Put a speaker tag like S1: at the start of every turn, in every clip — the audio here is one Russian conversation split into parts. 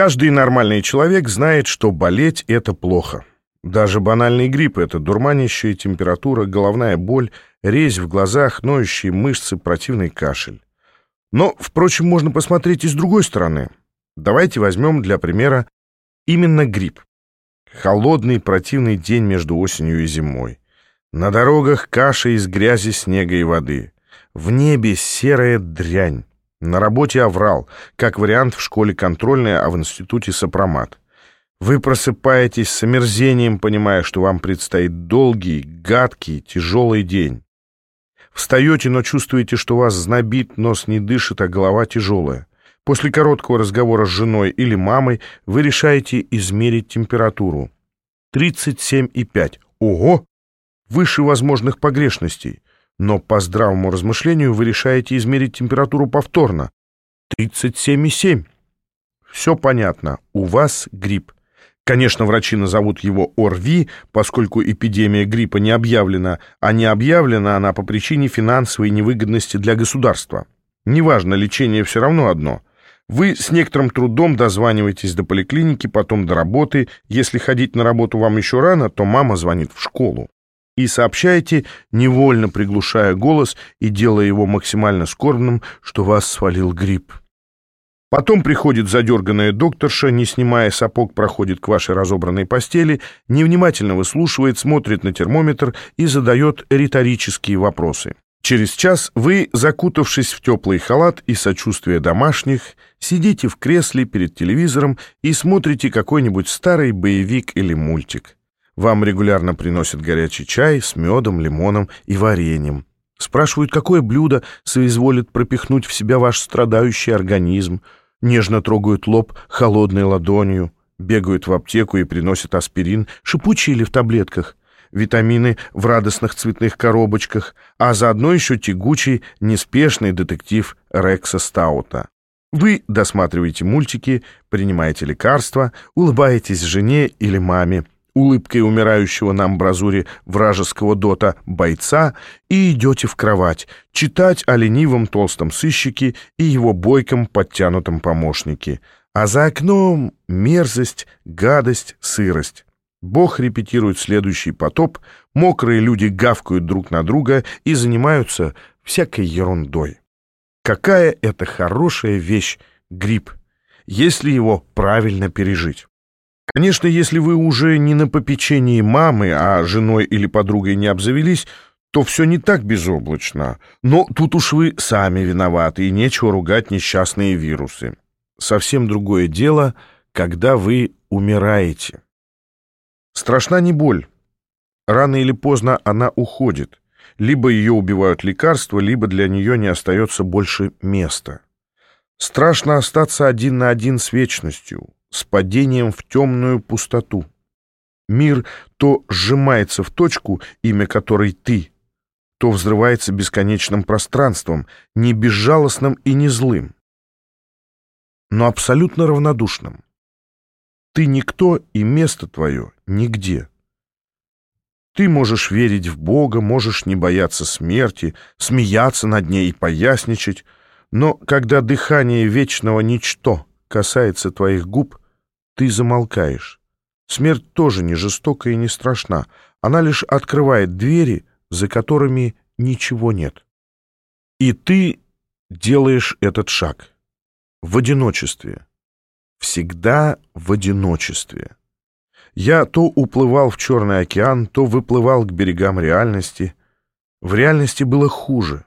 S1: Каждый нормальный человек знает, что болеть — это плохо. Даже банальный грипп — это дурманящая температура, головная боль, резь в глазах, ноющие мышцы, противный кашель. Но, впрочем, можно посмотреть и с другой стороны. Давайте возьмем для примера именно грипп. Холодный противный день между осенью и зимой. На дорогах каша из грязи, снега и воды. В небе серая дрянь. На работе аврал, как вариант в школе контрольная, а в институте сопромат. Вы просыпаетесь с омерзением, понимая, что вам предстоит долгий, гадкий, тяжелый день. Встаете, но чувствуете, что вас знобит, нос не дышит, а голова тяжелая. После короткого разговора с женой или мамой вы решаете измерить температуру. 37,5. Ого! Выше возможных погрешностей. Но по здравому размышлению вы решаете измерить температуру повторно. 37,7. Все понятно. У вас грипп. Конечно, врачи назовут его ОРВИ, поскольку эпидемия гриппа не объявлена, а не объявлена она по причине финансовой невыгодности для государства. Неважно, лечение все равно одно. Вы с некоторым трудом дозваниваетесь до поликлиники, потом до работы. Если ходить на работу вам еще рано, то мама звонит в школу. И сообщаете, невольно приглушая голос и делая его максимально скорбным, что вас свалил грипп. Потом приходит задерганная докторша, не снимая сапог, проходит к вашей разобранной постели, невнимательно выслушивает, смотрит на термометр и задает риторические вопросы. Через час вы, закутавшись в теплый халат и сочувствие домашних, сидите в кресле перед телевизором и смотрите какой-нибудь старый боевик или мультик. Вам регулярно приносят горячий чай с медом, лимоном и вареньем. Спрашивают, какое блюдо соизволит пропихнуть в себя ваш страдающий организм, нежно трогают лоб холодной ладонью, бегают в аптеку и приносят аспирин, шипучий или в таблетках, витамины в радостных цветных коробочках, а заодно еще тягучий, неспешный детектив Рекса Стаута. Вы досматриваете мультики, принимаете лекарства, улыбаетесь жене или маме, улыбкой умирающего на амбразуре вражеского дота бойца и идете в кровать читать о ленивом толстом сыщике и его бойком подтянутом помощнике. А за окном мерзость, гадость, сырость. Бог репетирует следующий потоп, мокрые люди гавкают друг на друга и занимаются всякой ерундой. Какая это хорошая вещь грипп, если его правильно пережить. Конечно, если вы уже не на попечении мамы, а женой или подругой не обзавелись, то все не так безоблачно. Но тут уж вы сами виноваты, и нечего ругать несчастные вирусы. Совсем другое дело, когда вы умираете. Страшна не боль. Рано или поздно она уходит. Либо ее убивают лекарства, либо для нее не остается больше места. Страшно остаться один на один с вечностью, с падением в темную пустоту. Мир то сжимается в точку, имя которой ты, то взрывается бесконечным пространством, не безжалостным и не злым, но абсолютно равнодушным. Ты никто, и место твое нигде. Ты можешь верить в Бога, можешь не бояться смерти, смеяться над ней и поясничать, но когда дыхание вечного ничто касается твоих губ, ты замолкаешь. Смерть тоже не жестока и не страшна. Она лишь открывает двери, за которыми ничего нет. И ты делаешь этот шаг в одиночестве. Всегда в одиночестве. Я то уплывал в Черный океан, то выплывал к берегам реальности. В реальности было хуже.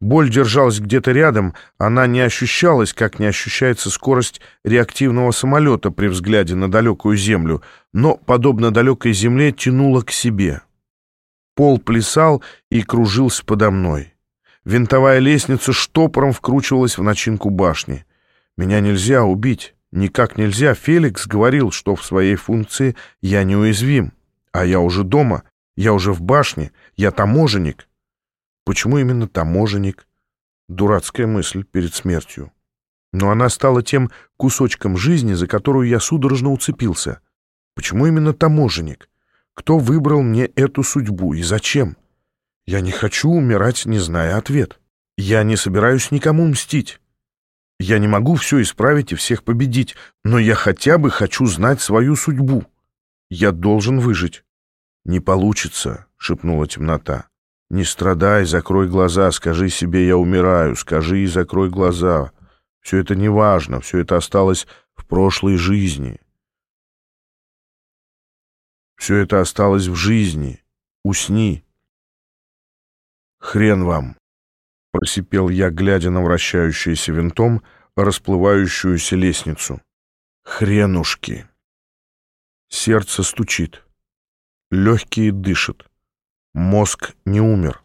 S1: Боль держалась где-то рядом, она не ощущалась, как не ощущается скорость реактивного самолета при взгляде на далекую землю, но, подобно далекой земле, тянула к себе. Пол плясал и кружился подо мной. Винтовая лестница штопором вкручивалась в начинку башни. Меня нельзя убить, никак нельзя. Феликс говорил, что в своей функции я неуязвим, а я уже дома, я уже в башне, я таможенник. Почему именно таможенник? Дурацкая мысль перед смертью. Но она стала тем кусочком жизни, за которую я судорожно уцепился. Почему именно таможенник? Кто выбрал мне эту судьбу и зачем? Я не хочу умирать, не зная ответ. Я не собираюсь никому мстить. Я не могу все исправить и всех победить, но я хотя бы хочу знать свою судьбу. Я должен выжить. «Не получится», — шепнула темнота. «Не страдай, закрой глаза, скажи себе, я умираю, скажи и закрой глаза. Все это не важно, все это осталось в прошлой жизни. Все это осталось в жизни. Усни». «Хрен вам!» — просипел я, глядя на вращающуюся винтом расплывающуюся лестницу. «Хренушки!» Сердце стучит. Легкие дышат. Мозг не умер.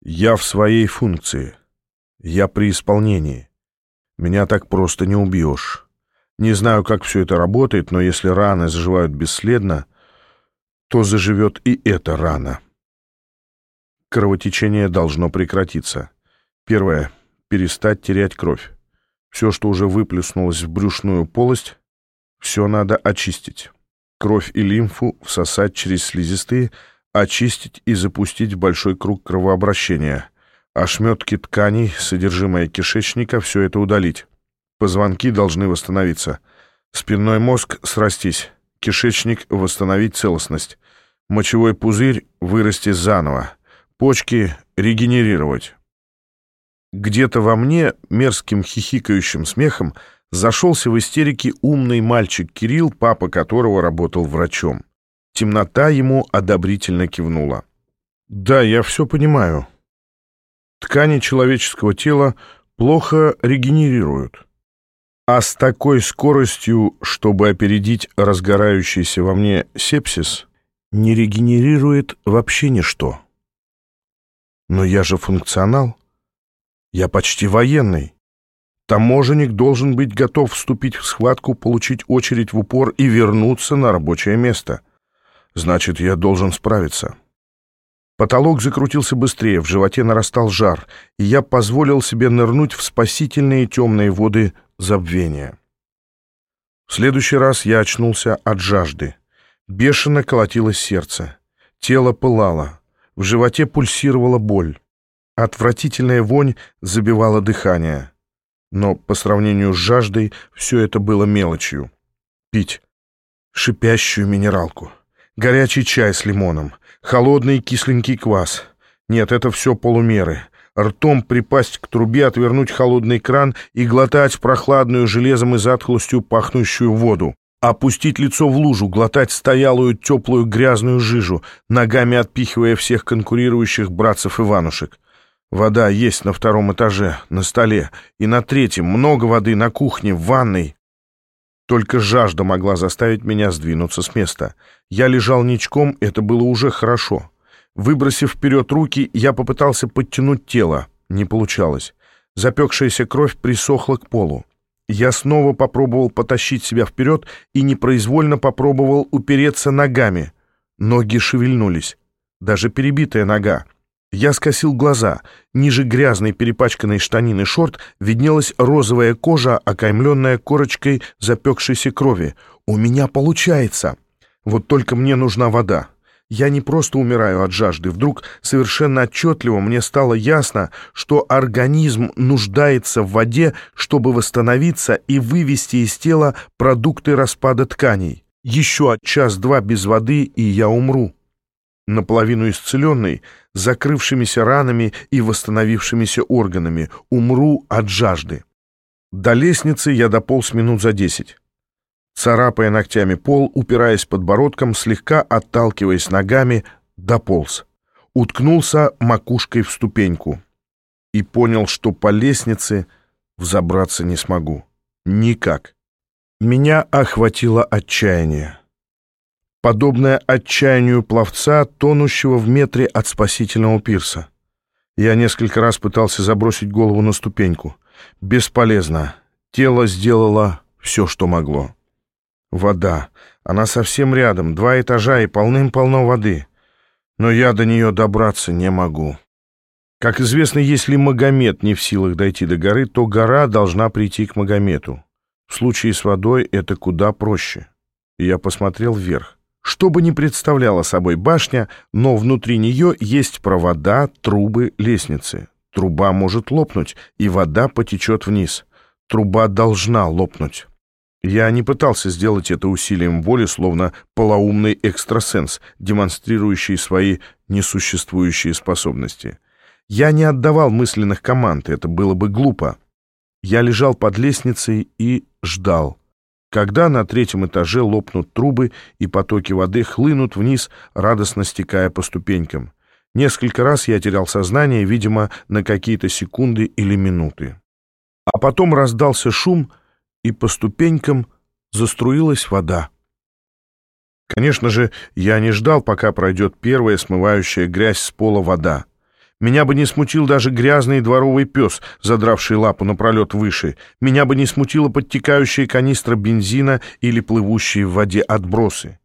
S1: Я в своей функции. Я при исполнении. Меня так просто не убьешь. Не знаю, как все это работает, но если раны заживают бесследно, то заживет и эта рана. Кровотечение должно прекратиться. Первое. Перестать терять кровь. Все, что уже выплеснулось в брюшную полость, все надо очистить кровь и лимфу всосать через слизистые, очистить и запустить большой круг кровообращения. Ошметки тканей, содержимое кишечника — все это удалить. Позвонки должны восстановиться. Спинной мозг срастись. Кишечник восстановить целостность. Мочевой пузырь вырасти заново. Почки регенерировать. Где-то во мне мерзким хихикающим смехом Зашелся в истерике умный мальчик Кирилл, папа которого работал врачом. Темнота ему одобрительно кивнула. «Да, я все понимаю. Ткани человеческого тела плохо регенерируют. А с такой скоростью, чтобы опередить разгорающийся во мне сепсис, не регенерирует вообще ничто. Но я же функционал. Я почти военный. Таможенник должен быть готов вступить в схватку, получить очередь в упор и вернуться на рабочее место. Значит, я должен справиться. Потолок закрутился быстрее, в животе нарастал жар, и я позволил себе нырнуть в спасительные темные воды забвения. В следующий раз я очнулся от жажды. Бешено колотилось сердце. Тело пылало. В животе пульсировала боль. Отвратительная вонь забивала дыхание но по сравнению с жаждой все это было мелочью. Пить шипящую минералку, горячий чай с лимоном, холодный кисленький квас. Нет, это все полумеры. Ртом припасть к трубе, отвернуть холодный кран и глотать прохладную железом и затхлостью пахнущую воду. Опустить лицо в лужу, глотать стоялую теплую грязную жижу, ногами отпихивая всех конкурирующих братцев Иванушек. Вода есть на втором этаже, на столе, и на третьем много воды на кухне, в ванной. Только жажда могла заставить меня сдвинуться с места. Я лежал ничком, это было уже хорошо. Выбросив вперед руки, я попытался подтянуть тело. Не получалось. Запекшаяся кровь присохла к полу. Я снова попробовал потащить себя вперед и непроизвольно попробовал упереться ногами. Ноги шевельнулись. Даже перебитая нога. Я скосил глаза. Ниже грязной перепачканной штанины шорт виднелась розовая кожа, окаймленная корочкой запекшейся крови. «У меня получается!» Вот только мне нужна вода. Я не просто умираю от жажды. Вдруг совершенно отчетливо мне стало ясно, что организм нуждается в воде, чтобы восстановиться и вывести из тела продукты распада тканей. Еще час-два без воды, и я умру наполовину исцеленный, закрывшимися ранами и восстановившимися органами, умру от жажды. До лестницы я дополз минут за десять. Царапая ногтями пол, упираясь подбородком, слегка отталкиваясь ногами, дополз. Уткнулся макушкой в ступеньку. И понял, что по лестнице взобраться не смогу. Никак. Меня охватило отчаяние подобное отчаянию пловца, тонущего в метре от спасительного пирса. Я несколько раз пытался забросить голову на ступеньку. Бесполезно. Тело сделало все, что могло. Вода. Она совсем рядом, два этажа и полным-полно воды. Но я до нее добраться не могу. Как известно, если Магомед не в силах дойти до горы, то гора должна прийти к Магомету. В случае с водой это куда проще. Я посмотрел вверх. Что бы ни представляла собой башня, но внутри нее есть провода, трубы, лестницы. Труба может лопнуть, и вода потечет вниз. Труба должна лопнуть. Я не пытался сделать это усилием воли, словно полоумный экстрасенс, демонстрирующий свои несуществующие способности. Я не отдавал мысленных команд, это было бы глупо. Я лежал под лестницей и ждал. Когда на третьем этаже лопнут трубы и потоки воды хлынут вниз, радостно стекая по ступенькам. Несколько раз я терял сознание, видимо, на какие-то секунды или минуты. А потом раздался шум, и по ступенькам заструилась вода. Конечно же, я не ждал, пока пройдет первая смывающая грязь с пола вода. Меня бы не смутил даже грязный дворовый пес, задравший лапу напролет выше. Меня бы не смутила подтекающая канистра бензина или плывущие в воде отбросы.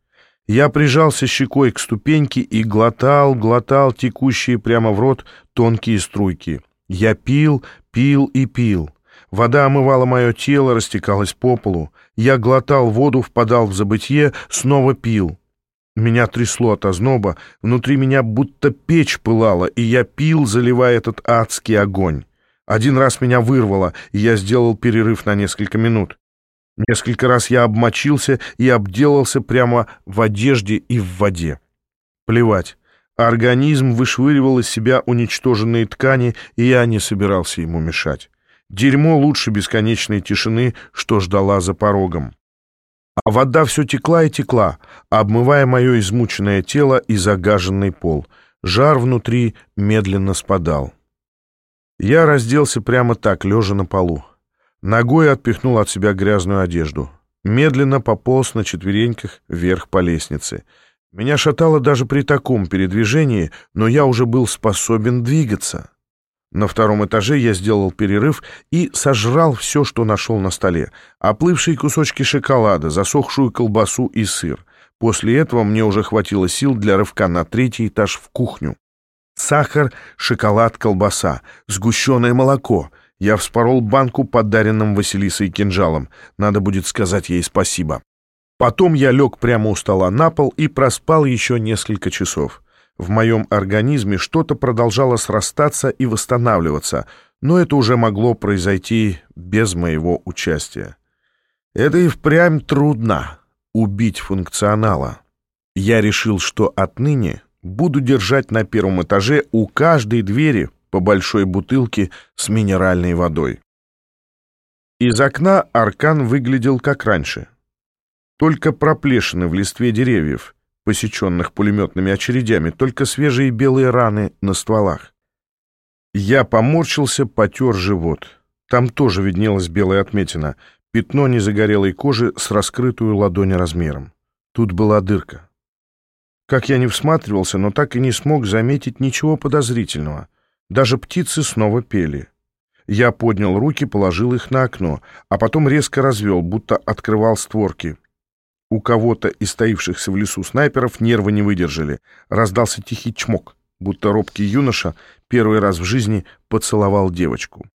S1: Я прижался щекой к ступеньке и глотал, глотал текущие прямо в рот тонкие струйки. Я пил, пил и пил. Вода омывала мое тело, растекалась по полу. Я глотал воду, впадал в забытье, снова пил. Меня трясло от озноба, внутри меня будто печь пылала, и я пил, заливая этот адский огонь. Один раз меня вырвало, и я сделал перерыв на несколько минут. Несколько раз я обмочился и обделался прямо в одежде и в воде. Плевать. Организм вышвыривал из себя уничтоженные ткани, и я не собирался ему мешать. Дерьмо лучше бесконечной тишины, что ждала за порогом. А вода все текла и текла, обмывая мое измученное тело и загаженный пол. Жар внутри медленно спадал. Я разделся прямо так, лежа на полу. Ногой отпихнул от себя грязную одежду. Медленно пополз на четвереньках вверх по лестнице. Меня шатало даже при таком передвижении, но я уже был способен двигаться. На втором этаже я сделал перерыв и сожрал все, что нашел на столе. Оплывшие кусочки шоколада, засохшую колбасу и сыр. После этого мне уже хватило сил для рывка на третий этаж в кухню. Сахар, шоколад, колбаса, сгущенное молоко. Я вспорол банку подаренным Василисой кинжалом. Надо будет сказать ей спасибо. Потом я лег прямо у стола на пол и проспал еще несколько часов. В моем организме что-то продолжало срастаться и восстанавливаться, но это уже могло произойти без моего участия. Это и впрямь трудно — убить функционала. Я решил, что отныне буду держать на первом этаже у каждой двери по большой бутылке с минеральной водой. Из окна аркан выглядел как раньше. Только проплешины в листве деревьев, посеченных пулеметными очередями, только свежие белые раны на стволах. Я поморщился, потер живот. Там тоже виднелась белая отметина, пятно незагорелой кожи с раскрытую ладонь размером. Тут была дырка. Как я не всматривался, но так и не смог заметить ничего подозрительного. Даже птицы снова пели. Я поднял руки, положил их на окно, а потом резко развел, будто открывал створки. У кого-то из стоившихся в лесу снайперов нервы не выдержали. Раздался тихий чмок, будто робкий юноша первый раз в жизни поцеловал девочку.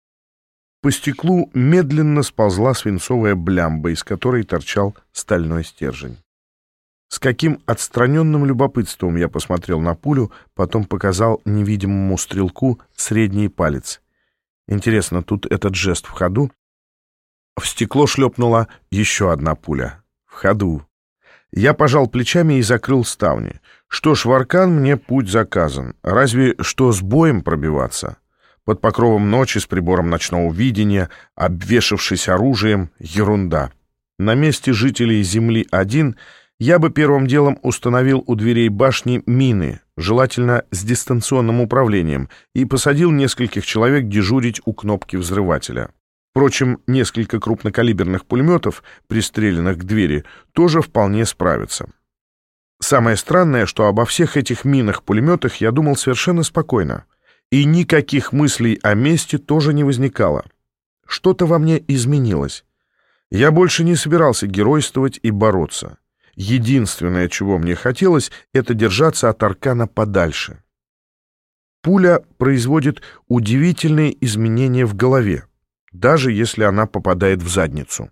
S1: По стеклу медленно сползла свинцовая блямба, из которой торчал стальной стержень. С каким отстраненным любопытством я посмотрел на пулю, потом показал невидимому стрелку средний палец. Интересно, тут этот жест в ходу? В стекло шлепнула еще одна пуля в ходу. Я пожал плечами и закрыл ставни. Что ж, в Аркан мне путь заказан. Разве что с боем пробиваться. Под покровом ночи с прибором ночного видения, обвешавшись оружием, ерунда. На месте жителей Земли-1 я бы первым делом установил у дверей башни мины, желательно с дистанционным управлением, и посадил нескольких человек дежурить у кнопки взрывателя. Впрочем, несколько крупнокалиберных пулеметов, пристреленных к двери, тоже вполне справятся. Самое странное, что обо всех этих минах-пулеметах я думал совершенно спокойно. И никаких мыслей о месте тоже не возникало. Что-то во мне изменилось. Я больше не собирался геройствовать и бороться. Единственное, чего мне хотелось, это держаться от аркана подальше. Пуля производит удивительные изменения в голове даже если она попадает в задницу.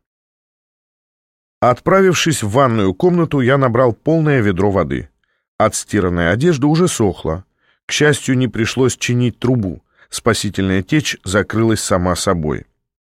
S1: Отправившись в ванную комнату, я набрал полное ведро воды. Отстиранная одежда уже сохла. К счастью, не пришлось чинить трубу. Спасительная течь закрылась сама собой.